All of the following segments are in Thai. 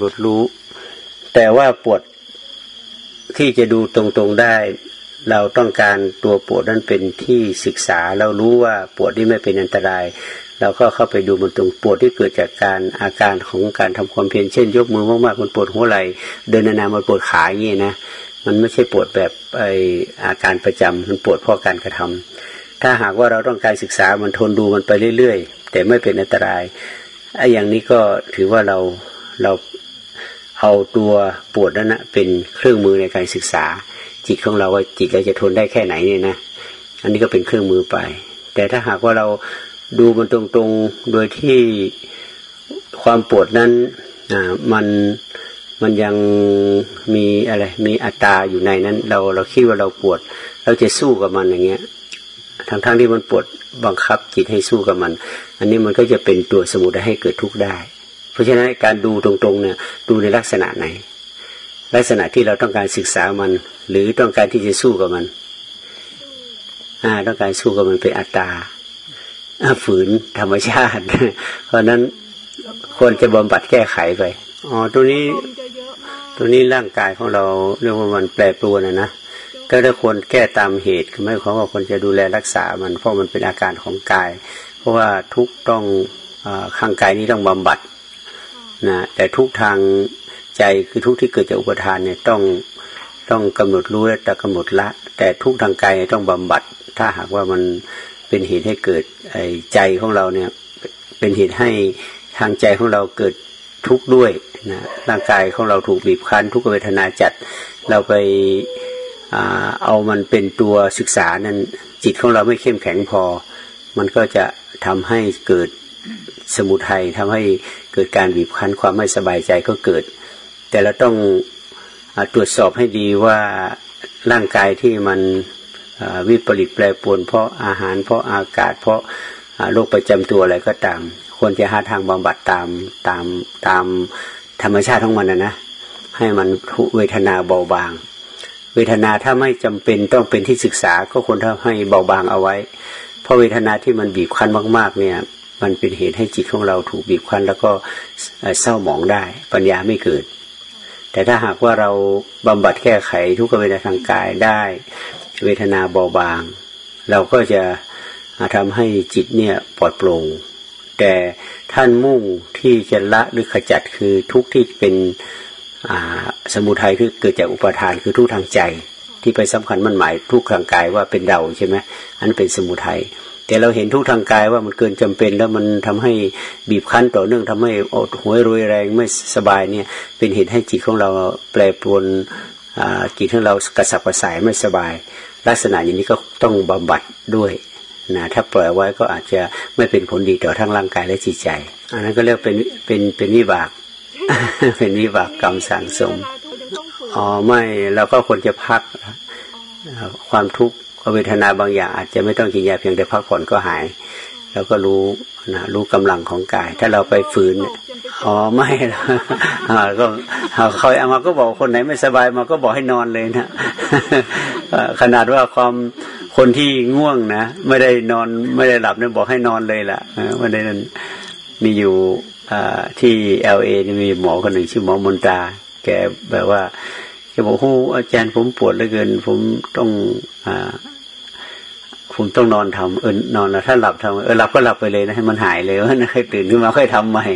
หลุดรู้ แต่ว่าปวดที่จะดูตรงๆได้ เราต้องการตัวปวดนั้นเป็นที่ศึกษา เรารู้ว่าปวดที่ไม่เป็นอันตรายเราก็เข้าไปดูมันตรงปวดที่เกิดจากการอาการของการทำความเพียรเช่น ยกมือมากๆมันปวดหัวไหล่เดินนานๆมันปวดขาอย่างนี้นะมันไม่ใช่ปวดแบบไออาการประจำมันปวดเพราะการกระทำถ้าหากว่าเราต้องการศึกษามันทนดูมันไปเรื่อยๆ แต่ไม่เป็นอันตรายไอ้อย่างนี้ก็ถือว่าเราเรา เอาตัวปวดนั้นนะเป็นเครื่องมือในการศึกษา จิตของเราว่าจิตเราจะทนได้แค่ไหนเนี่ยนะอันนี้ก็เป็นเครื่องมือไป แต่ถ้าหากว่าเราดูมันตรงๆโดยที่ความปวดนั้นมันมันยังมีอะไรมีอัตราอยู่ในนั้น เราเราคิดว่าเราปวด เราจะสู้กับมันอย่างเงี้ยทั้งๆทที่มันปวดบังคับจิตให้สู้กับมัน อันนี้มันก็จะเป็นตัวสมุทรให้เกิดทุกข์ได้ ราะฉะนั้นการดูตรงๆเนี่ยดูในลักษณะไหน ลักษณะที่เราต้องการศึกษามัน หรือต้องการที่จะสู้กับมันอ่าต้องการสู้กับมันเป็นอัตตาฝืนธรรมชาติ เพราะนั้นควรจะบำบัดแก้ไขไปอ๋อตัวนี้ตัวนี้ร่างกายของเราเรียกว่ามันแปรปรวนนะนะก็ถ้าควรแก้ตามเหตุไม่ความว่าควรจะดูแลรักษามันเพราะมันเป็นอาการของกาย เพราะว่าทุกต้องข้างกายนี้ต้องบำบัด นะแต่ทุกทางใจคือทุกที่เกิดจากอุปทานเนี่ยต้องต้องกำหนดรู้และแต่กำหนดละ แต่ทุกทางกายต้องบำบัด ถ้าหากว่ามันเป็นเหตุให้เกิดไอ้ใจของเราเนี่ยเป็นเหตุให้ทางใจของเราเกิดทุกข์ด้วยนะร่างกายของเราถูกบีบคั้นทุกเวทนาจัด เราไปเอามันเป็นตัวศึกษานั้นจิตของเราไม่เข้มแข็งพอ มันก็จะทำให้เกิด สมุทัยทำให้เกิดการบีบคั้นความไม่สบายใจก็เกิด แต่เราต้องอตรวจสอบให้ดีว่าร่างกายที่มันวิปริตแปรปรวนเพราะอาหารเพราะอากาศ เพราะโรคประจำตัวอะไรก็ตามควรจะหาทางบำบัดตามตามตามธรรมชาติของมันนะนะให้มันเวทนาเบาบาง เวทนาถ้าไม่จำเป็นต้องเป็นที่ศึกษาก็ควรทำให้เบาบางเอาไว้ เพราะเวทนาที่มันบีบคั้นมาก ๆ เนี่ย มันเป็นเหตุให้จิตของเราถูกบีบคั้น แล้วก็เศร้าหมองได้ ปัญญาไม่เกิด แต่ถ้าหากว่าเราบำบัดแก้ไขทุกขเวทนาทางกายได้ เวทนาเบาบาง เราก็จะทำให้จิตเนี่ยปลอดโปร่งแต่ท่านมุ่งที่จะละหรือขจัดคือทุกที่เป็นสมุทัยคือเกิดจากอุปทานคือทุกทางใจ ที่ไปสำคัญมันหมายทุกทางกายว่าเป็นเราใช่ไหมอันเป็นสมุทัย แต่เราเห็นทุกทางกายว่ามันเกินจำเป็น แล้วมันทำให้บีบคั้นต่อเนื่องทำให้อดหัวรุยแรงไม่สบายเนี่ย เป็นเหตุให้จิตของเราแปรปรวนจิตของเรากระสับกระส่ายไม่สบาย ลักษณะอย่างนี้ก็ต้องบำบัดด้วยนะถ้าปล่อยไว้ก็อาจจะไม่เป็นผลดีต่อทั้งร่างกายและจิตใจ อันนั้นก็เรียกเป็นเป็นเป็นวิบาก เป็นวิบากกรรมสั่งสมอ๋อไม่เราก็ควรจะพักความทุกข์ เวทนาบางอย่างอาจจะไม่ต้องกินยาเพียงแต่พักผ่อนก็หาย แล้วก็รู้นะรู้กำลังของกาย ถ้าเราไปฝืนอ๋อไม่ละก็เขาเอามาก็บอกคนไหนไม่สบายมาก็บอกให้นอนเลยนะขนาดว่าความคนที่ง่วงนะไม่ได้นอนไม่ได้หลับเนี่ยบอกให้นอนเลยล่ะวันนั้นมีอยู่ที่เอลเอมีหมอคนหนึ่งชื่อหมอมนตา แกแบบว่าแกบอกโอ้อาจารย์ผมปวดเหลือเกิน ผมต้องอ ผมต้องนอนทำเออนอนแล้วถ้าหลับทำเออหลับก็หลับไปเลยนะให้มันหายเลยว่าค่อยตื่นขึ้นมาค่อยทำใหม่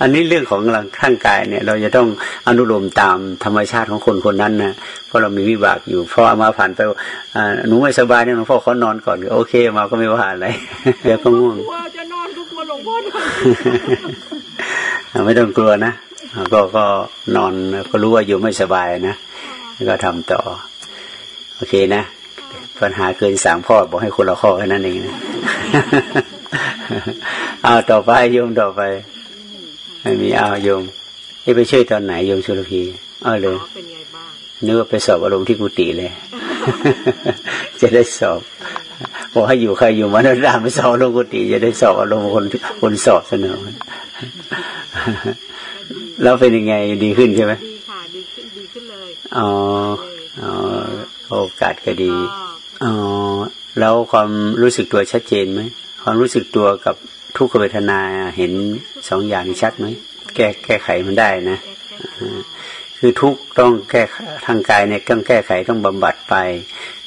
อันนี้เรื่องของร่างกายเนี่ย เราจะต้องอนุโลมตามธรรมชาติของคนคนนั้นนะเพราะเรามีวิบากอยู่พอมาผ่านไปหนูไม่สบายเนี่ยหลวงพ่อเขานอนก่อนโอเคมาก็ไม่ว่าอะไรเดี๋ยวก็ง่วงจะนอนก็กลัวหลวงพ่อไม่ต้องกลัวนะก็ก็นอนก็รู้ว่าอยู่ไม่สบายนะก็ทำต่อ โอเคนะ ปัญหาเกินสามข้อบอกให้คนละข้อแค่นั้นเองนะเอาต่อไปโยมต่อไปไม่มีเอาโยมให้ไปช่วยตอนไหนโยมชุลพีเออเลยนึกว่าไปสอบอารมณ์ที่กุฏิเลย จะได้สอบบอกให้อยู่ใครอยู่มานาดามไปสอบลงกุฏิจะได้สอบอารมณ์คนคนสอบเสนอแล้วเป็นยังไงดีขึ้นใช่ไหมดีค่ะดีขึ้นดีขึ้นเลยอ๋ออ๋อโอกาสก็ดี อ๋อแล้วความรู้สึกตัวชัดเจนไหมความรู้สึกตัวกับทุกขเวทนาเห็นสองอย่างชัดไหมแก้แก้ไขมันได้นะคือทุกต้องแก้ทางกายเนี่ยต้องแก้ไขต้องบำบัดไป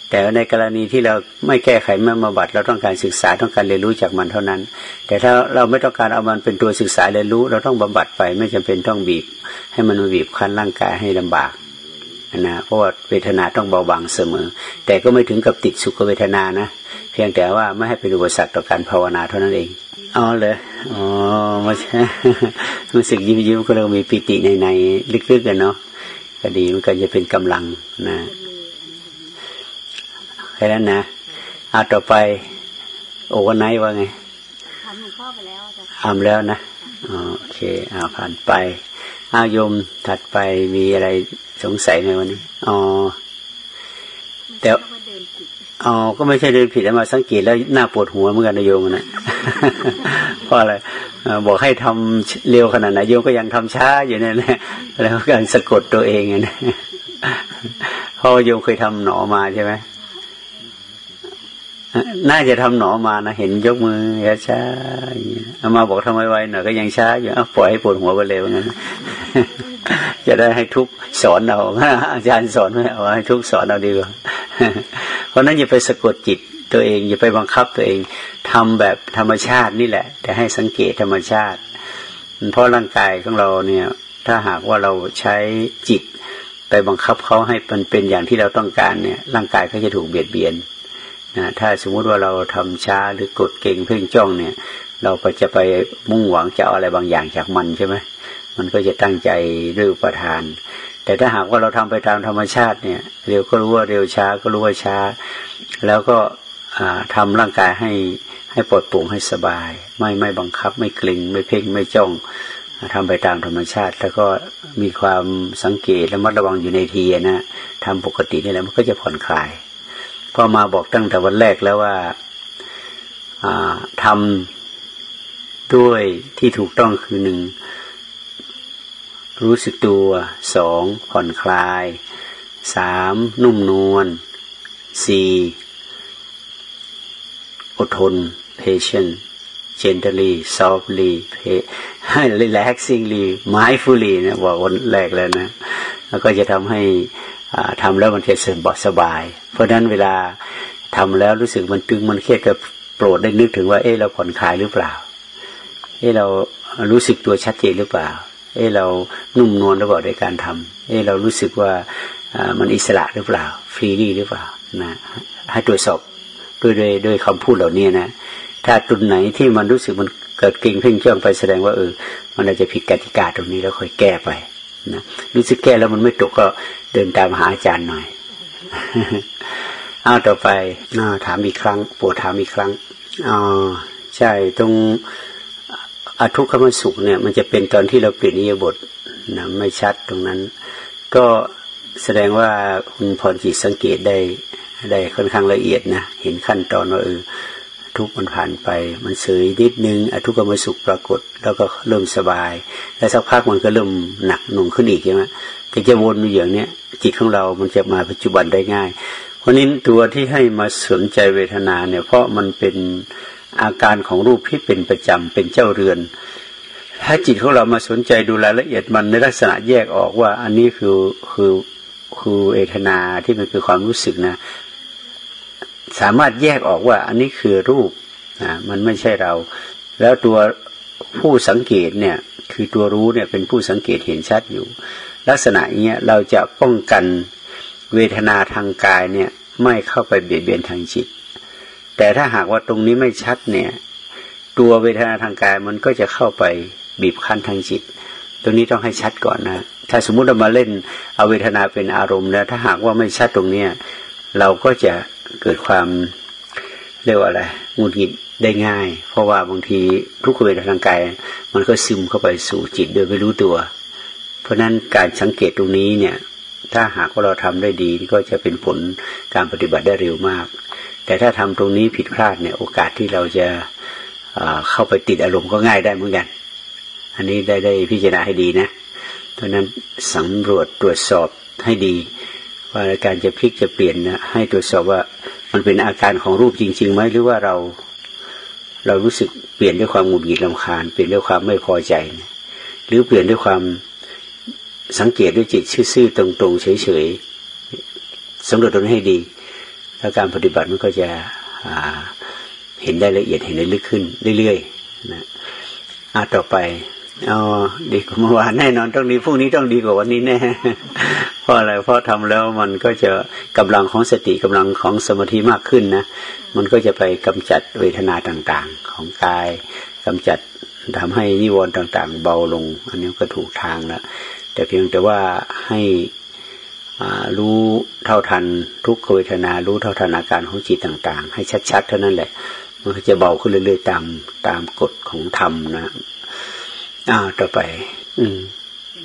แต่ในกรณีที่เราไม่แก้ไขไม่บำบัด เราต้องการศึกษาต้องการเรียนรู้จากมันเท่านั้น แต่ถ้าเราไม่ต้องการเอามันเป็นตัวศึกษาเรียนรู้ เราต้องบำบัดไป ไม่จำเป็นต้องบีบ ให้มันมบีบคั้นร่างกายให้ลำบาก นะเพราะว่าเวทนาต้องเบาบางเสมอ แต่ก็ไม่ถึงกับติดสุขเวทนานะ เพียงแต่ว่าไม่ให้เป็นอุปสรรคต่อการภาวนาเท่านั้นเองอ๋อเลยอ๋อมาใช่รู้สึกยิ้มยิ้มก็เรามีปิติในในลึกๆกันเนาะก็ดีมันก็จะเป็นกำลังนะแค่นั้นนะเอาต่อไป โอวันไนว่าไงทำหลวงพ่อไปแล้วทำแล้วนะโอเคเอาผ่านไปอายมถัดไปมีอะไร สงสัยไหมวันนี้อ๋อแต่อ๋อก็ไม่ใช่เดินผิดแล้วมาสังเกตแล้วหน้าปวดหัวเหมือนกันนะโยมนะเพราะอะไรบอกให้ทำเร็วขนาดไหนโยมก็ยังทำช้าอยู่เนี่ยนะแล้วการสะกดตัวเองนะเพราะโยมเคยทำหนอมาใช่ไหมน่าจะทำหนอมานะเห็นยกมือช้าเอามาบอกทำไมไวหน่อยก็ยังช้าอยู่ปล่อยให้ปวดหัวไปเร็วนั้น จะได้ให้ทุกสอนเราอาจารย์สอนไม่เอาให้ทุกสอนเราดีกว่าเพราะนั้นอย่าไปสะกดจิตตัวเอง อย่าไปบังคับตัวเองทำแบบธรรมชาตินี่แหละ แต่ให้สังเกตธรรมชาติ เพราะร่างกายของเราเนี่ย ถ้าหากว่าเราใช้จิต ไปบังคับเขาให้มันเป็นอย่างที่เราต้องการเนี่ย ร่างกายก็จะถูกเบียดเบียนนะถ้าสมมุติว่าเราทำช้าหรือกดเก่งเพ่งจ้องเนี่ย เราก็จะไปมุ่งหวังจะเอาอะไรบางอย่างจากมันใช่ไหม มันก็จะตั้งใจด้วยอุปทาน แต่ถ้าหากว่าเราทำไปตามธรรมชาติเนี่ยเร็วก็รู้ว่าเร็วช้าก็รู้ว่าช้า แล้วก็ทำร่างกายให้ให้ปลดปลงให้สบาย ไม่ไม่บังคับ ไม่กลิ่งไม่เพ่งไม่จ้องทำไปตามธรรมชาติ แล้วก็มีความสังเกตและมัดระวังอยู่ในทีนะทำปกตินี่แหละมันก็จะผ่อนคลายพอมาบอกตั้งแต่วันแรกแล้วว่าทำด้วยที่ถูกต้องคือหนึ่ง รู้สึกตัวสองผ่อนคลายสามนุ่มนวลสี่อดทน patient gently softly relaxingly mindfully นะบอกวันแรกแล้วนะ แล้วก็จะทำให้ทำแล้วมันจะสบายสบาย เพราะนั้นเวลาทำแล้วรู้สึกมันตึงมันเครียดก็โปรดได้นึกถึงว่า เออเราผ่อนคลายหรือเปล่า เออเรารู้สึกตัวชัดเจนหรือเปล่า เออเรานุ่มนวลหรือเปล่าในการทำเออเรารู้สึกว่ามันอิสระหรือเปล่า ฟรีดีหรือเปล่านะให้ตรวจสอบด้วยด้วยด้วยคำพูดเหล่านี้นะ ถ้าตุนไหนที่มันรู้สึกมันเกิดเก่งเพ่งเจ้องไปแสดงว่าเออมันอาจจะผิดกติกาตรงนี้แล้วค่อยแก้ไปนะรู้สึกแก้แล้วมันไม่ตกก็เดินตามหาอาจารย์หน่อยเอาต่อไปน่าถามอีกครั้งปวดถามอีกครั้งอ๋อใช่ตรง อทุกขมสุขเนี่ย มันจะเป็นตอนที่เราเปลี่ยนนิยบทนะไม่ชัดตรงนั้น ก็แสดงว่าคุณพรจิตสังเกตได้ได้ค่อนข้างละเอียดนะ เห็นขั้นตอนว่าเออทุกมันผ่านไป มันเสยนิดนึงอทุกขมสุขปรากฏ แล้วก็เริ่มสบาย แล้วสักพักมันก็เริ่มหนักหน่วงขึ้นอีกใช่ไหมแต่จะวนอยู่อย่างเนี้ยจิตของเรา มันจะมาปัจจุบันได้ง่าย เพราะนี้ตัวที่ให้มาสนใจเวทนาเนี่ย เพราะมันเป็น อาการของรูปที่เป็นประจำเป็นเจ้าเรือน ถ้าจิตของเรามาสนใจดูรายละเอียดมันในลักษณะแยกออกว่า อันนี้คือคือคือเวทนาที่มันคือความรู้สึกนะ สามารถแยกออกว่า อันนี้คือรูปนะมันไม่ใช่เรา แล้วตัวผู้สังเกตเนี่ย คือตัวรู้เนี่ยเป็นผู้สังเกตเห็นชัดอยู่ ลักษณะเนี้ยเราจะป้องกันเวทนาทางกายเนี่ย ไม่เข้าไปเบียดเบียนทางจิต แต่ถ้าหากว่าตรงนี้ไม่ชัดเนี่ย ตัวเวทนาทางกายมันก็จะเข้าไปบีบคั้นทางจิต ตรงนี้ต้องให้ชัดก่อนนะถ้าสมมุติเรามาเล่นเอาเวทนาเป็นอารมณ์แล้วถ้าหากว่าไม่ชัดตรงเนี้ยเราก็จะเกิดความเรียกว่าอะไรหงุดหงิดได้ง่าย เพราะว่าบางทีทุกเวทนาทางกายมันก็ซึมเข้าไปสู่จิตโดยไม่รู้ตัว เพราะนั้นการสังเกตตรงนี้เนี่ย ถ้าหากว่าเราทำได้ดีก็จะเป็นผลการปฏิบัติได้เร็วมาก แต่ถ้าทำตรงนี้ผิดพลาดเนี่ย โอกาสที่เราจะเข้าไปติดอารมณ์ก็ง่ายได้เหมือนกัน อันนี้ได้ได้พิจารณาให้ดีนะเพราะนั้นสำรวจตรวจสอบให้ดี ว่าการจะพลิกจะเปลี่ยนนะให้ตรวจสอบว่ามันเป็นอาการของรูปจริงๆไหมหรือว่าเราเรารู้สึกเปลี่ยนด้วยความหงุดหงิดลำคาญเปลี่ยนด้วยความไม่พอใจหรือเปลี่ยนด้วยความสังเกตด้วยจิตซื่อๆตรงๆเฉยๆสำรวจตรงนี้ให้ดี แล้วการปฏิบัติมันก็จะเห็นได้ละเอียดเห็นได้ลึกขึ้นเรื่อยๆนะอาต่อไปอ๋อดีกว่าเมื่อวานแน่นอนต้องดีพรุ่งนี้ต้องดีกว่าวันนี้แน่เพราะอะไรเพราะทำแล้วมันก็จะกำลังของสติกำลังของสมาธิมากขึ้นนะมันก็จะไปกำจัดเวทนาต่างๆ ของกายกำจัดทำให้นิวรณ์ต่าง ๆ เบาลง อันนี้ก็ถูกทางแล้วแต่เพียงแต่ว่าให้ รู้เท่าทันทุกขเวทนา รู้เท่าทันอาการของจิตต่าง ๆ ให้ชัดๆ เท่านั้นแหละ มันก็จะเบาขึ้นเรื่อยๆตามตามกฎของธรรมนะอ่าต่อไป อืม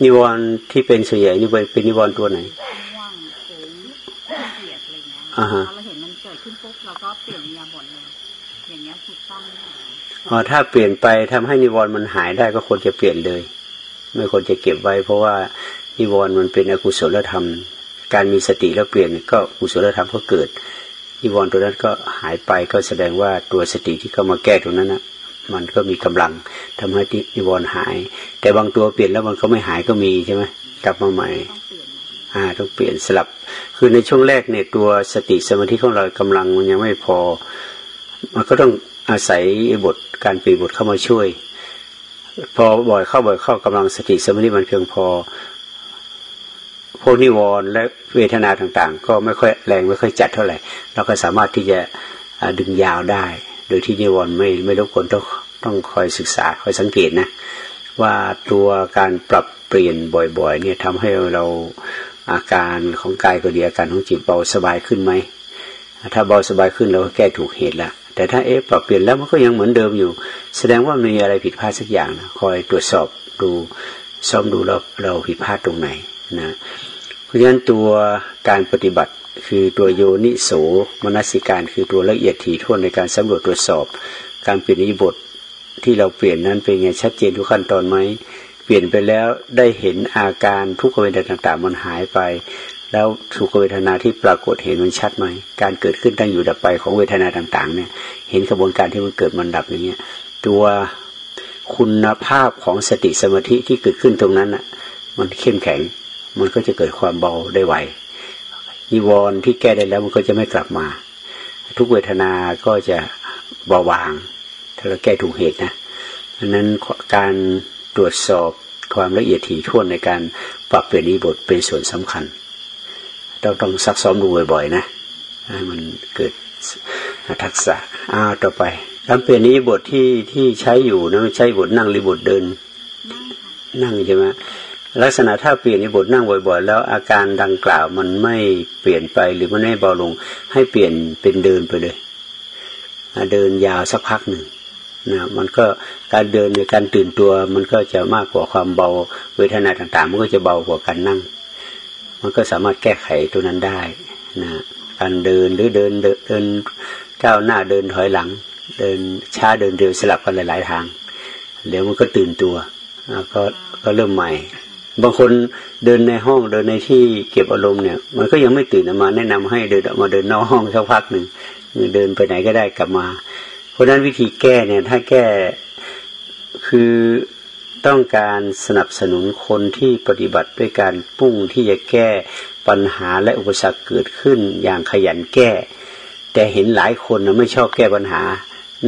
นิวรณ์ที่เป็นส่วนใหญ่นี่เป็นนิวรณ์ตัวไหนว่างเฉยเกียดอะไรเงี้ยอ่าฮะเราเห็นมันเกิดขึ้นปุ๊บเราก็เปลี่ยนยาบทเลยอย่างเงี้ยถูกต้องอ๋อถ้าเปลี่ยนไปทำให้นิวรณ์มันหายได้ก็ควรจะเปลี่ยนเลย ไม่ควรจะเก็บไว้ เพราะว่านิวรณ์มันเป็นอกุศลธรรม การมีสติแล้วเปลี่ยนก็กุศลธรรมก็เกิดนิวรณ์ตัวนั้นก็หายไปก็แสดงว่าตัวสติที่เข้ามาแก้ตรงนั้นนะมันก็มีกำลังทำให้นิวรณ์หาย แต่บางตัวเปลี่ยนแล้วมันก็ไม่หายก็มีใช่ไหมกลับมาใหม่อ่าต้องเปลี่ยนสลับ คือในช่วงแรกเนี่ยตัวสติสมาธิของเรากำลังมันยังไม่พอ มันก็ต้องอาศัยบทการปีบทเข้ามาช่วย พอบ่อยเข้าบ่อยเข้ากำลังสติสมาธิมันเพียงพอ วกนิวรณ์และเวทนาต่างๆ ก็ไม่ค่อยแรงไม่ค่อยจัดเท่าไหร่เราก็สามารถที่จะดึงยาวได้ โดยที่นิวรณ์ไม่ไม่รบกวนต้องต้องคอยศึกษาคอยสังเกตนะว่าตัวการปรับเปลี่ยนบ่อยๆ เนี่ยทำให้เราอาการของกายก็ดีอาการของจิตเบาสบายขึ้นไหมถ้าเบาสบายขึ้นเราก็แก้ถูกเหตุละแต่ถ้าเอ๊ะปรับเปลี่ยนแล้วมันก็ยังเหมือนเดิมอยู่ แสดงว่ามีอะไรผิดพลาดสักอย่างนะคอยตรวจสอบดูซ่อมดูเราเราผิดพลาดตรงไหนนะ เพราะฉะนั้นตัวการปฏิบัติคือตัวโยนิโสมนสิการ คือตัวละเอียดถี่ถ้วนในการสำรวจตรวจสอบ การเปลี่ยนอิบทที่เราเปลี่ยนนั้นเป็นไงชัดเจนทุกขั้นตอนไหมเปลี่ยนไปแล้วได้เห็นอาการทุกขเวทนาต่างๆมันหายไป แล้วทุกขเวทนาที่ปรากฏเห็นมันชัดไหมการเกิดขึ้นตั้งอยู่ดับไปของเวทนาต่างๆ เนี่ย เห็นกระบวนการที่มันเกิดมันดับอย่างเงี้ยตัวคุณภาพของสติสมาธิที่เกิดขึ้นตรงนั้นอะ มันเข้มแข็ง มันก็จะเกิดความเบาได้ไวนิวรณ์ที่แก้ได้แล้วมันก็จะไม่กลับมา ทุกเวทนาก็จะเบาบาง ถ้าเราแก้ถูกเหตุนะดังนั้นการตรวจสอบความละเอียดถี่ถ้วนในการปรับเปลี่ยนนิบทเป็นส่วนสำคัญเราต้องซักซ้อมดูบ่อยๆนะให้มันเกิดทักษะอ้าวต่อไปการเปลี่ยนนิบทที่ที่ใช้อยู่นะไม่ใช่บทนั่งหรือบทเดิน นั่งใช่ไหม ลักษณะถ้าเปลี่ยนในบทนั่งบ่อย ๆ แล้วอาการดังกล่าวมันไม่เปลี่ยนไปหรือมันไม่เบาลง ให้เปลี่ยนเป็นเดินไปเลยเดินยาวสักพักหนึ่งนะมันก็การเดินในการตื่นตัว มันก็จะมากกว่าความเบาเวทนาต่างๆ มันก็จะเบากว่าการนั่ง มันก็สามารถแก้ไขตัวนั้นได้นะการเดินหรือเดินเดินก้าวหน้าเดินถอยหลัง เดินช้าเดินเร็วสลับกันหลาย ๆ ทาง เดี๋ยวมันก็ตื่นตัวแล้วก็ก็เริ่มใหม่ บางคนเดินในห้องเดินในที่เก็บอารมณ์เนี่ย มันก็ยังไม่ตื่นมา แนะนำให้เดินออกมาเดินนอกห้องสักพักหนึ่งเดินไปไหนก็ได้กลับมา เพราะฉะนั้นวิธีแก้เนี่ย ถ้าแก้คือต้องการสนับสนุนคนที่ปฏิบัติด้วยการปุ้งที่จะแก้ปัญหาและอุปสรรคเกิดขึ้นอย่างขยันแก้ แต่เห็นหลายคนนะไม่ชอบแก้ปัญหา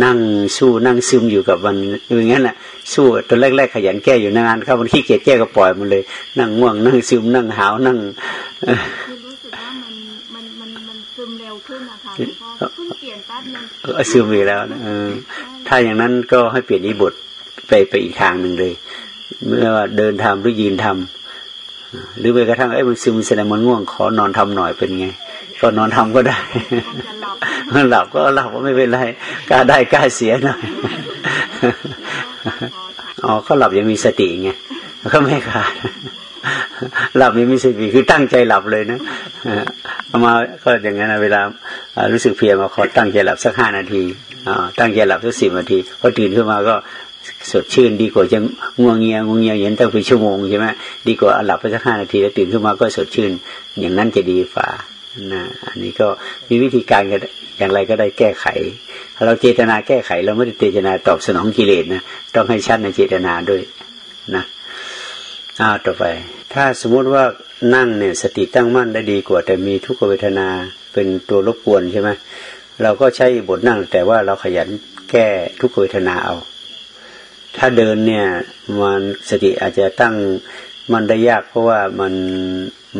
นั่งสู้นั่งซึมอยู่กับมันอย่างนั้นแหละสู้ตอนแรกๆขยันแก้อยู่นานครับมันขี้เกียจแก้ก็ปล่อยมันเลย นั่งง่วงนั่งซึมนั่งหาวนั่งรู้สึกว่ามันมันมันมันซึมเร็วขึ้นนะคะพอเพิ่งเปลี่ยนแป๊บนึงซึมอีกแล้วนะถ้าอย่างนั้นก็ให้เปลี่ยนนิบทไปไปอีกทางหนึ่งเลย เมื่อเดินทำหรือยืนทำหรือไปกระทั่งไอ้มันซึมแสดงมันง่วงขอนอนทำหน่อยเป็นไง ก็นอนทำก็ได้หลับก็หลับก็ไม่เป็นไรกล้าได้กล้าเสียหน่อยอ๋อเขาหลับยังมีสติไงก็ไม่ขาดหลับยังมีสติคือตั้งใจหลับเลยนะเอามาก็อย่างนั้นเวลารู้สึกเพียมาขอตั้งใจหลับสักห้านาทีอตั้งใจหลับสักสิบนาทีพอตื่นขึ้นมาก็สดชื่นดีกว่าจะง่วงเงียง่วงเงียเย็นตั้งเป็นชั่วโมงใช่ไหมดีกว่าหลับไปสักห้านาทีแล้วตื่นขึ้นมาก็สดชื่น อย่างนั้นจะดีฝ่า นะอันนี้ก็มีวิธีการกันอย่างไรก็ได้แก้ไข เราเจตนาแก้ไข เราไม่ได้เจตนาตอบสนองกิเลสนะต้องให้ชัดในเจตนาด้วยนะอ้าวต่อไป ถ้าสมมุติว่านั่งเนี่ยสติตั้งมั่นได้ดีกว่า แต่มีทุกขเวทนาเป็นตัวรบกวนใช่ไหมเราก็ใช้บทนั่ง แต่ว่าเราขยันแก้ทุกขเวทนาเอา ถ้าเดินเนี่ยมันสติอาจจะตั้งมันได้ยากเพราะว่ามัน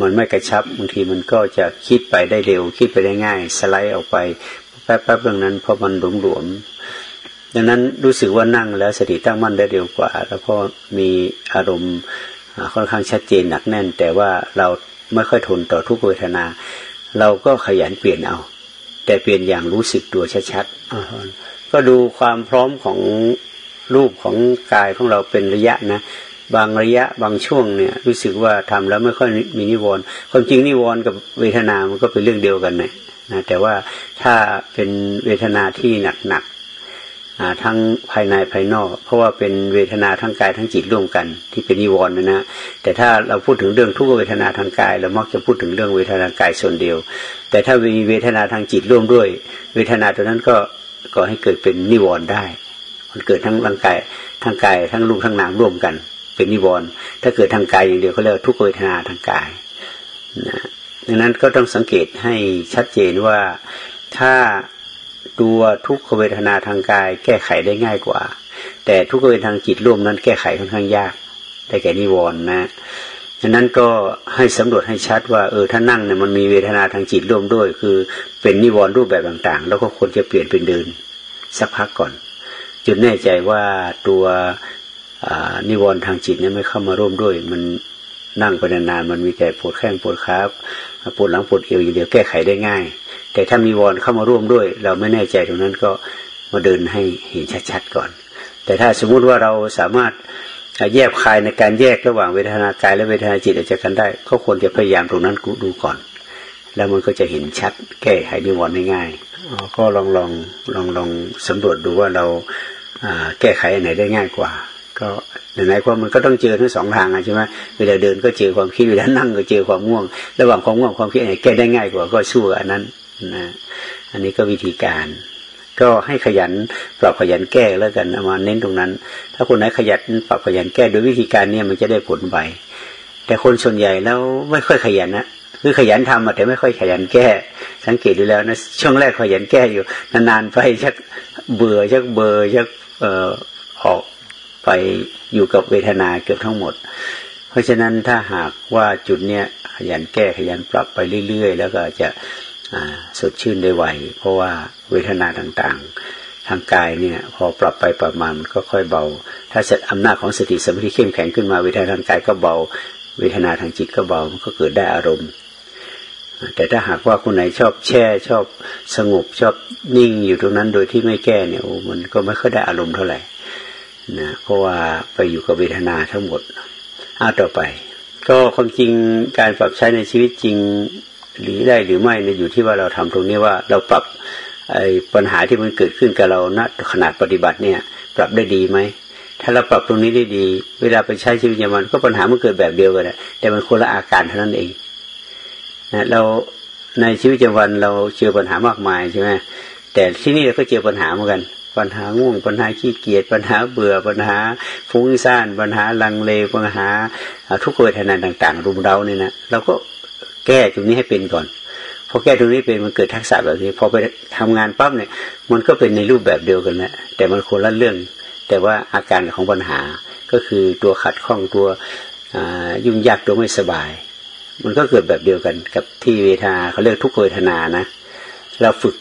มันไม่กระชับบางทีมันก็จะคิดไปได้เร็ว คิดไปได้ง่าย สไลด์ออกไปแป๊บๆเรื่องนั้นเพราะมันหลวมหลวมดังนั้นรู้สึกว่านั่งแล้วสติตั้งมั่นได้เร็วกว่า แล้วพราะมีอารมณ์ค่อนข้างชัดเจนหนักแน่น แต่ว่าเราไม่ค่อยทนต่อทุกเวทนา เราก็ขยันเปลี่ยนเอา แต่เปลี่ยนอย่างรู้สึกตัวชัดๆก็ดูความพร้อมของรูปของกายของเราเป็นระยะนะ บางระยะบางช่วงเนี่ย รู้สึกว่าทำแล้วไม่ค่อยมีนิวรณ์ความจริงนิวรณ์กับเวทนา มันก็เป็นเรื่องเดียวกันเนะนะแต่ว่าถ้าเป็นเวทนาที่หนักๆทั้งภายในภายนอก เพราะว่าเป็นเวทนาทั้งกายทั้งจิตร่วมกัน ที่เป็นนิวรณ์นะนะแต่ถ้าเราพูดถึงเรื่องทุกเวทนาทางกายเรามักจะพูดถึงเรื่องเวทนากายส่วนเดียว แต่ถ้ามีเวทนาทางจิตร่วมด้วย เวทนาตัวนั้นก็ก่อให้เกิดเป็นนิวรณ์ได้ มันเกิดทั้งร่างกายทั้งกายทั้งรูปทั้งนามร่วมกัน เป็นนิวรณ์ถ้าเกิดทางกายอย่างเดียวเขาเรียกทุกขเวทนาทางกายนะดังนั้นก็ต้องสังเกตให้ชัดเจนว่าถ้าตัวทุกขเวทนาทางกาย แก้ไขได้ง่ายกว่า แต่ทุกขเวทนาทางจิตร่วมนั้นแก้ไขค่อนข้างยาก ได้แก่นิวรณ์นะดังนั้นก็ให้สำรวจให้ชัดว่าเออถ้านั่งเนี่ยมันมีเวทนาทางจิตร่วมด้วย คือเป็นนิวรณ์รูปแบบต่างๆ แล้วก็ควรจะเปลี่ยนเป็นเดินสักพักก่อนจนแน่ใจว่าตัว นิวรณ์ทางจิตเนี่ยไม่เข้ามาร่วมด้วย มันนั่งไปนานๆมันมีแต่ปวดแข้งปวดขาปวดหลังปวดเอวอย่างเดียวแก้ไขได้ง่าย แต่ถ้ามีวรเข้ามาร่วมด้วย เราไม่แน่ใจตรงนั้นก็มาเดินให้เห็นชัดๆก่อน แต่ถ้าสมมุติว่าเราสามารถแยกคายในการแยกระหว่างเวทนากายและเวทนาจิตออกจากกันได้ ก็ควรจะพยายามตรงนั้นดูก่อน แล้วมันก็จะเห็นชัด แก้ไขนิวรณ์ได้ง่ายก็ลองลองลองลองสำรวจดูว่าเราแก้ไขอันไหนได้ง่ายกว่า ก็ไหนๆความมันก็ต้องเจอทั้งสองทางใช่ไหมเวลาเดินก็เจอความคิดเวลานั่งก็เจอความง่วง ระหว่างความง่วงความคิดไหนแก้ได้ง่ายกว่าก็สู้อันนั้นนะอันนี้ก็วิธีการ ก็ให้ขยันปรับขยันแก้แล้วกันมาเน้นตรงนั้น ถ้าคนไหนขยันปรับขยันแก้โดยวิธีการนี้มันจะได้ผลไปแต่คนส่วนใหญ่แล้วไม่ค่อยขยันนะคือขยันทำแต่ไม่ค่อยขยันแก้ สังเกตดูแล้วนะช่วงแรกขยันแก้อยู่นานๆไปชักเบื่อชักเบื่อชักเอ่อออก ไปอยู่กับเวทนาเกือบทั้งหมด เพราะฉะนั้นถ้าหากว่าจุดเนี้ยขยันแก้ขยันปรับไปเรื่อย ๆ แล้วก็จะสดชื่นได้ไวเพราะว่าเวทนาต่างๆ ทางกายเนี่ย พอปรับไปปรับมามันก็ค่อยเบา ถ้าเสร็จอำนาจของสติสมาธิเข้มแข็งขึ้นมาเวทนาทางกายก็เบา เวทนาทางจิตก็เบามันก็เกิดได้อารมณ์แต่ถ้าหากว่าคนไหนชอบแช่ชอบสงบชอบนิ่งอยู่ตรงนั้นโดยที่ไม่แก้เนี่ยมันก็ไม่ค่อยได้อารมณ์เท่าไหร่ นะเพราะว่าไปอยู่กับเวทนาทั้งหมดเอาต่อไป ก็ความจริงการปรับใช้ในชีวิตจริงหรือได้หรือไม่เนี่ยอยู่ที่ว่าเราทำตรงนี้ว่าเราปรับไอ้ปัญหาที่มันเกิดขึ้นกับเราณขนาดปฏิบัติเนี่ย ปรับได้ดีไหมถ้าเราปรับตรงนี้ได้ดี เวลาไปใช้ชีวิตประจำวันก็ปัญหามันเกิดแบบเดียวกันนะแต่มันคนละอาการเท่านั้นเองนะเราในชีวิตประจำวันเราเจอปัญหามากมายใช่ไหมแต่ที่นี่เราก็เจอปัญหาเหมือนกัน ปัญหาง่วง ปัญหาขี้เกียจปัญหาเบื่อปัญหาฟุ้งซ่านปัญหาลังเลปัญหาทุกเวทนาต่าง ๆ รุมเราเนี่ยนะเราก็แก้ตรงนี้ให้เป็นก่อนพอแก้ตรงนี้เป็นมันเกิดทักษะแบบนี้พอไปทำงานปั๊บเนี่ยมันก็เป็นในรูปแบบเดียวกันแหละแต่มันคนละเรื่อง แต่ว่าอาการของปัญหาก็คือตัวขัดข้องตัวยุ่งยากตัวไม่สบาย มันก็เกิดแบบเดียวกันกับที่เวทนาเขาเรียกทุกเวทนานะ เราฝึก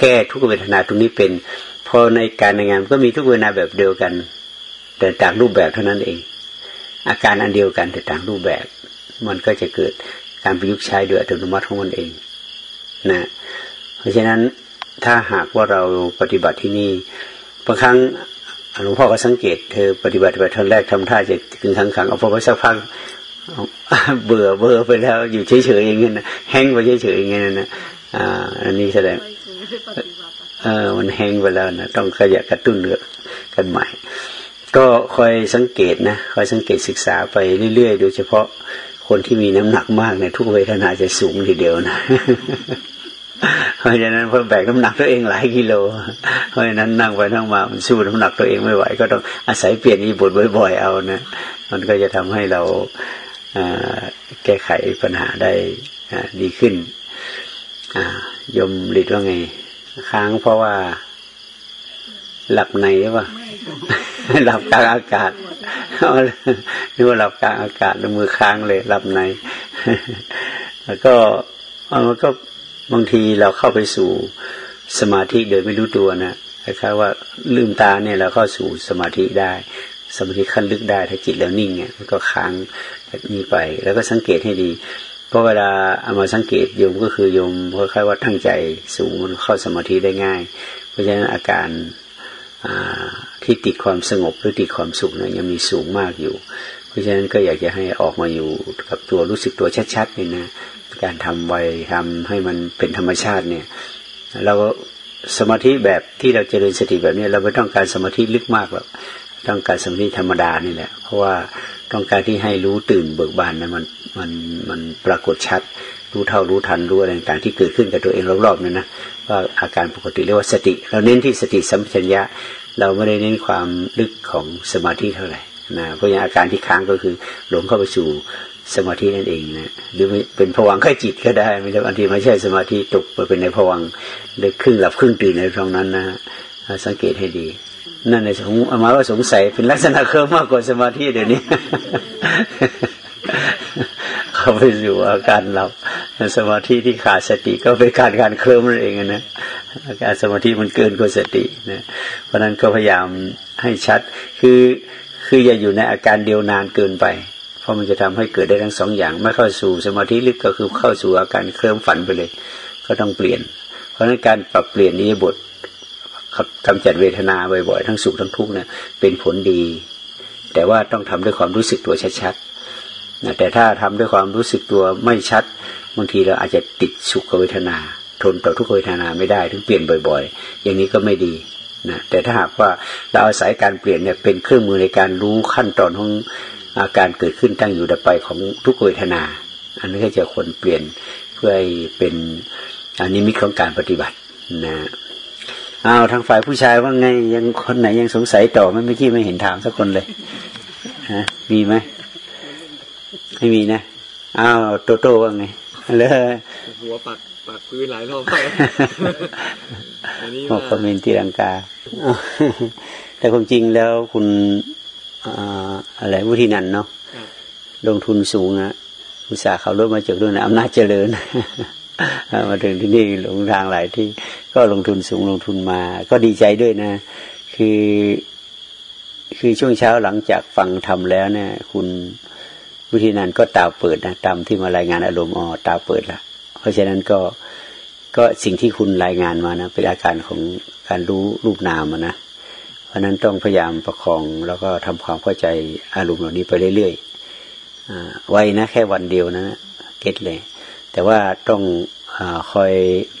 แก้ทุกเวทนาตรงนี้เป็น พอในการในงานก็มีทุกเวนาแบบเดียวกัน แต่ต่างรูปแบบเท่านั้นเอง อาการอันเดียวกันแต่ต่างรูปแบบ มันก็จะเกิดการประยุกต์ใช้โดยอัตโนมัติของมันเองนะเพราะฉะนั้นถ้าหากว่าเราปฏิบัติที่นี่บางครั้งหลวงพ่อก็สังเกตเธอปฏิบัติไปท่านแรกทำท่าจะถึงครั้งครั้งเอาพอไปสักพักเบื่อเบื่อไปแล้วอยู่เฉยๆอย่างเงี้ยนะแห้งไปเฉยๆอย่างเงี้ยนะอ่าอันนี้แสดง เออ มันแห้งไปแล้วนะต้องขยับกระตุ้นเลือกันใหม่ ก็คอยสังเกตนะคอยสังเกตศึกษาไปเรื่อยๆโดยเฉพาะคนที่มีน้ำหนักมากเนี่ยทุกเวทนาจะสูงทีเดียวนะเพราะฉะนั้นพิ่มแบกน้ำหนักตัวเองหลายกิโล เพราะฉะนั้นนั่งไปนั่งมามันสู้น้ำหนักตัวเองไม่ไหว ก็ต้องอาศัยเปลี่ยนอีบทบ่อยๆ เอานะ มันก็จะทำให้เราแก้ไขปัญหาได้ดีขึ้นยมฤทธิ์ว่าไง ค้างเพราะว่า หลับในหรือเปล่าหลับกลางอากาศนึกว่าหลับกลางอากาศแล้วมือค้างเลย หลับใน แล้วก็มันก็บางทีเราเข้าไปสู่สมาธิโดยไม่รู้ตัวนะคล้ายๆว่าลืมตาเนี่ยเราเข้าสู่สมาธิได้ สมาธิขั้นลึกได้ถ้าจิตแล้วนิ่งเนี่ยมันก็ค้างแบบนี้ไป แล้วก็สังเกตให้ดี เพราะเวลาเอามาสังเกตโยมก็คือโยมคล้ายๆว่าตั้งใจสูงมันเข้าสมาธิได้ง่าย เพราะฉะนั้นอาการที่ติดความสงบหรือติดความสุขเนี่ยยังมีสูงมากอยู่ เพราะฉะนั้นก็อยากจะให้ออกมาอยู่กับตัวรู้สึกตัวชัดๆเลยนะการทำไวทำให้มันเป็นธรรมชาติเนี่ยเราสมาธิแบบที่เราเจริญสติแบบนี้ เราไม่ต้องการสมาธิลึกมากหรอกต้องการสมาธิธรรมดานี่แหละ เพราะว่า ต้องการที่ให้รู้ตื่นเบิกบานนะมันมันมันปรากฏชัด รู้เท่ารู้ทันรู้อะไรต่างๆที่เกิดขึ้นกับตัวเองรอบๆนั่นนะว่าอาการปกติเรียกว่าสติ เราเน้นที่สติสัมปชัญญะ เราไม่ได้เน้นความลึกของสมาธิเท่าไหร่นะเพราะอย่างอาการที่ค้างก็คือหลงเข้าไปสู่สมาธินั่นเองนะหรือเป็นผวังค่จิตก็ได้ไม่ใช่บางทีไม่ใช่สมาธิตกไปเป็นในผวังเลยครึ่งหลับครึ่งตื่นในตรงนั้นนะสังเกตให้ดี นั่นในสงมาว่าสงสัยเป็นลักษณะเครื่องมากกว่าสมาธิเดี๋ยวนี้ เข้าไปสู่อาการหลับสมาธิที่ขาดสติก็เป็นการการเคลิ้มนั่นเองนะอาการสมาธิมันเกินกว่าสตินะเพราะนั้นก็พยายามให้ชัด คือคืออย่าอยู่ในอาการเดียวนานเกินไป เพราะมันจะทำให้เกิดได้ทั้งสองอย่าง ไม่เข้าสู่สมาธิลึกก็คือเข้าสู่อาการเคลิ้มฝันไปเลย ก็ต้องเปลี่ยน เพราะฉะนั้นการปรับเปลี่ยนนี้บท กำจัดเวทนาบ่อยๆทั้งสุขทั้งทุกข์เนี่ยเป็นผลดี แต่ว่าต้องทำด้วยความรู้สึกตัวชัดๆนะแต่ถ้าทำด้วยความรู้สึกตัวไม่ชัดบางทีเราอาจจะติดสุขเวทนา ทนต่อทุกเวทนาไม่ได้ถึงเปลี่ยนบ่อย ๆ อย่างนี้ก็ไม่ดีนะแต่ถ้าหากว่าเราอาศัยการเปลี่ยนเนี่ยเป็นเครื่องมือในการรู้ขั้นตอนของอาการเกิดขึ้นตั้งอยู่ดับไปของทุกเวทนา อันนี้ก็จะควรเปลี่ยนเพื่อให้เป็นอันนี้มิตของการปฏิบัตินะ อ้าวทางฝ่ายผู้ชายว่าไง ยังคนไหนยังสงสัยต่อไหมเมื่อกี้ไม่เห็นถามสักคนเลยฮะมีไหมไม่มีนะอ้าวโตโต้ว่าไงเลยหัวปักปักพื้นหลายรอบไปอันนี้ว่าคอมเมนต์ที่รังกาแต่ความจริงแล้วคุณอะไรวุฒินันเนาะลงทุนสูงอะอุตสาห์เขารถมาจากด้วยนะอำนาจเจริญ มาถึงที่นี่ลงทางหลายที่ ก็ลงทุนสูงลงทุนมา ก็ดีใจด้วยนะ คือคือช่วงเช้าหลังจากฟังทำแล้วเนี่ย คุณวิธีนั้นก็ตาเปิดนะตามที่มารายงานอารมณ์อ๋อตาเปิดละเพราะฉะนั้นก็ก็สิ่งที่คุณรายงานมานะเป็นอาการของการรู้รูปนามนะเพราะนั้นต้องพยายามประคองแล้วก็ทำความเข้าใจอารมณ์เหล่านี้ไปเรื่อยๆไว้นะแค่วันเดียวนะเก็ตเลย แต่ว่าต้องอคอย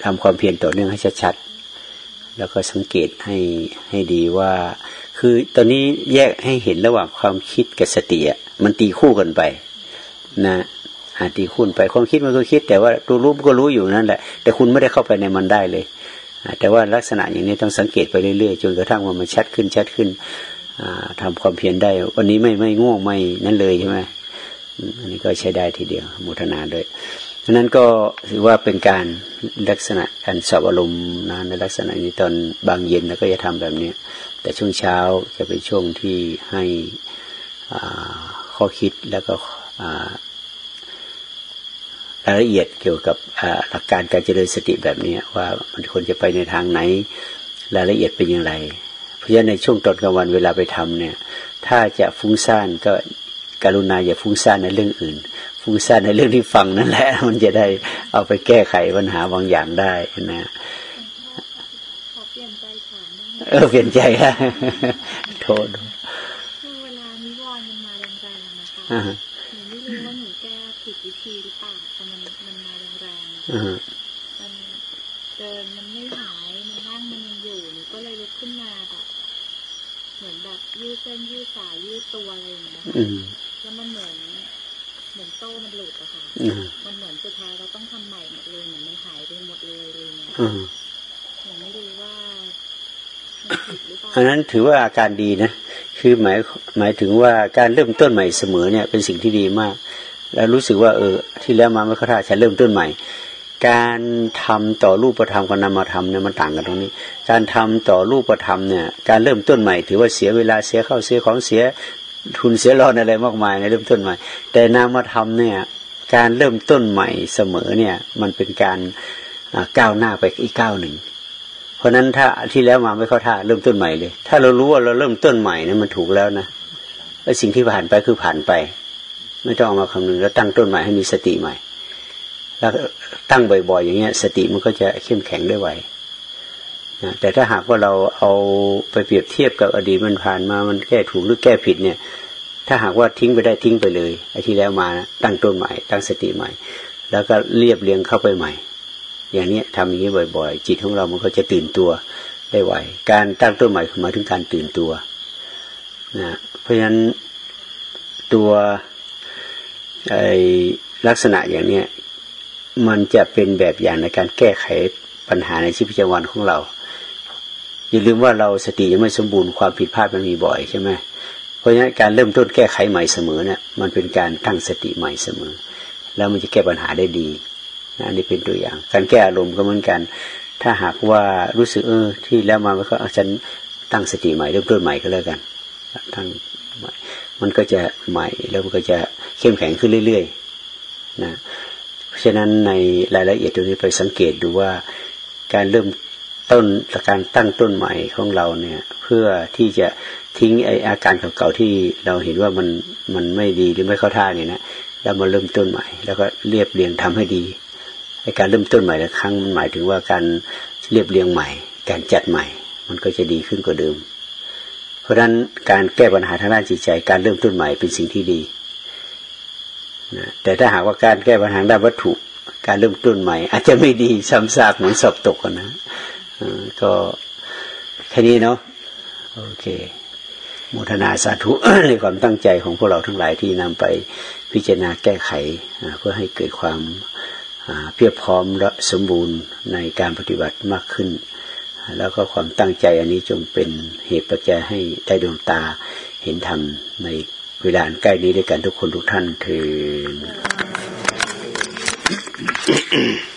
ทำความเพียรต่อเนื่องให้ชัดๆ แล้วก็สังเกตให้ให้ดีว่า คือตอนนี้แยกให้เห็นระหว่างความคิดกับสติอะมันตีคู่กันไป นะตีคู่ไปความคิดมันก็คิด แต่ว่าตัวรู้ก็รู้อยู่นั่นแหละ แต่คุณไม่ได้เข้าไปในมันได้เลยแต่ว่าลักษณะอย่างนี้ต้องสังเกตไปเรื่อยๆจนกระทั่งว่ามันชัดขึ้นชัดขึ้นทำความเพียรได้ วันนี้ไม่ไม่ง่วงไม่นั่นเลยใช่ไหมอันนี้ก็ใช้ได้ทีเดียวมุทนาด้วย ดังนั้นก็ถือว่าเป็นการลักษณะการสอบอารมณ์นะในลักษณะนี้ตอนบางเย็นแล้วก็จะทำแบบนี้ แต่ช่วงเช้าจะเป็นช่วงที่ให้ข้อคิดแล้วก็รายละเอียดเกี่ยวกับหลักการการเจริญสติแบบนี้ว่ามันควรจะไปในทางไหนรายละเอียดเป็นอย่างไร เพราะฉะนั้นในช่วงตอนกลางวันเวลาไปทำเนี่ย ถ้าจะฟุ้งซ่านก็กรุณาอย่าฟุ้งซ่านในเรื่องอื่น ฟุ้งซ่านในเรื่องที่ฟังนั่นแหละ มันจะได้เอาไปแก้ไขปัญหาบางอย่างได้นะเออเปลี่ยนใจค่ะโทษเวลานิวรณ์มันมาแรงๆนะคะหนูไม่รู้ว่าหนูแก้ผิดวิธีหรือเปล่ามันเดินมันไม่หายมันนั่งมันยังอยู่หนูก็เลยลุกขึ้นมาแบบเหมือนแบบยืดเส้นยืดสายยืดตัวอะไรอย่างเงี้ยแล้วมันเหมือน เหมือนโต้มันหลุดอะค่ะมันเหมือนสุดท้ายเราต้องทำใหม่หมดเลยเหมือนมันหายไปหมดเลยเลยเนี่ยหนูไม่รู้ว่าอันนั้นถือว่าอาการดีนะคคือหมายหมายถึงว่าการเริ่มต้นใหม่เสมอเนี่ย เป็นสิ่งที่ดีมาก แล้วรู้สึกว่า เออ ที่แล้วมาไม่ค่อยท่าฉันเริ่มต้นใหม่ การทำต่อรูปธรรมกับนามธรรมเนี่ยมันต่างกันตรงนี้ การทำต่อรูปธรรมเนี่ย การเริ่มต้นใหม่ ถือว่าเสียเวลาเสียเข้าเสียของเสีย ทุนเสียรอนอะไรมากมายในเริ่มต้นใหม่ แต่นามธรรมเนี่ย การเริ่มต้นใหม่เสมอเนี่ย มันเป็นการก้าวหน้าไปอีกก้าวหนึ่ง เพราะนั้นถ้าที่แล้วมาไม่เข้าท่าเริ่มต้นใหม่เลย ถ้าเรารู้ว่าเราเริ่มต้นใหม่เนี่ยมันถูกแล้วนะแล้วสิ่งที่ผ่านไปคือผ่านไป ไม่ต้องเอามาคำนึงแล้วตั้งต้นใหม่ให้มีสติใหม่ แล้วตั้งบ่อยๆ อย่างเงี้ย สติมันก็จะเข้มแข็งได้ไว แต่ถ้าหากว่าเราเอาไปเปรียบเทียบกับอดีตมันผ่านมามันแก้ถูกหรือแก้ผิดเนี่ย ถ้าหากว่าทิ้งไปได้ทิ้งไปเลยไอ้ที่แล้วมานะตั้งต้นใหม่ ตั้งสติใหม่ แล้วก็เรียบเรียงเข้าไปใหม่ อย่างนี้ทำอย่างนี้บ่อย ๆ จิตของเรามันก็จะตื่นตัวได้ไวการตั้งต้นใหม่หมายถึงการตื่นตัวนะเพราะฉะนั้นตัวไอ้ลักษณะอย่างเนี้ยมันจะเป็นแบบอย่างในการแก้ไขปัญหาในชีวิตประจำวันของเรา อย่าลืมว่าเราสติยังไม่สมบูรณ์ความผิดพลาดมันมีบ่อยใช่ไหมเพราะฉะนั้นการเริ่มต้นแก้ไขใหม่เสมอเนี่ยมันเป็นการตั้งสติใหม่เสมอ แล้วมันจะแก้ปัญหาได้ดีนะนี่เป็นตัวอย่าง การแก้อารมณ์ก็เหมือนกัน ถ้าหากว่ารู้สึกเออที่แล้วมามันก็ฉันตั้งสติใหม่เริ่มต้นใหม่ก็แล้วกันตั้งใหม่มันก็จะใหม่แล้วมันก็จะเข้มแข็งขึ้นเรื่อยๆนะเพราะฉะนั้นในรายละเอียดตรงนี้ไปสังเกตดูว่าการเริ่ม ต้นการตั้งต้นใหม่ของเราเนี่ย เพื่อที่จะทิ้งไออาการเก่าๆที่เราเห็นว่ามันมันไม่ดีหรือไม่เข้าท่าเนี่ยนะแล้วมาเริ่มต้นใหม่ แล้วก็เรียบเรียงทำให้ดีในการเริ่มต้นใหม่ละครั้งมันหมายถึงว่าการเรียบเรียงใหม่ การจัดใหม่ มันก็จะดีขึ้นกว่าเดิม เพราะฉะนั้นการแก้ปัญหาทางด้านจิตใจ การเริ่มต้นใหม่เป็นสิ่งที่ดีนะแต่ถ้าหากว่าการแก้ปัญหาด้านวัตถุ การเริ่มต้นใหม่ อาจจะไม่ดีซ้ำซากเหมือนสอบตกนะ ก็แค่นี้เนาะโอเคโมทนาสาธุ ในความตั้งใจของพวกเราทั้งหลายที่นำไปพิจารณาแก้ไข เพื่อให้เกิดความเพียบพร้อมและสมบูรณ์ในการปฏิบัติมากขึ้น แล้วก็ความตั้งใจอันนี้จงเป็นเหตุปัจจัยให้ได้ดวงตาเห็นธรรมในเวลาใกล้นี้ด้วยกันทุกคนทุกท่านเถิด